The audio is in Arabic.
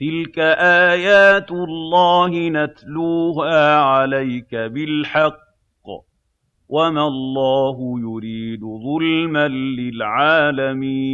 تِلْكَ آيَاتُ اللَّهِ نَتْلُوهَا عَلَيْكَ بِالْحَقِّ ۗ وَمَا اللَّهُ يُرِيدُ ظُلْمًا لِّلْعَالَمِينَ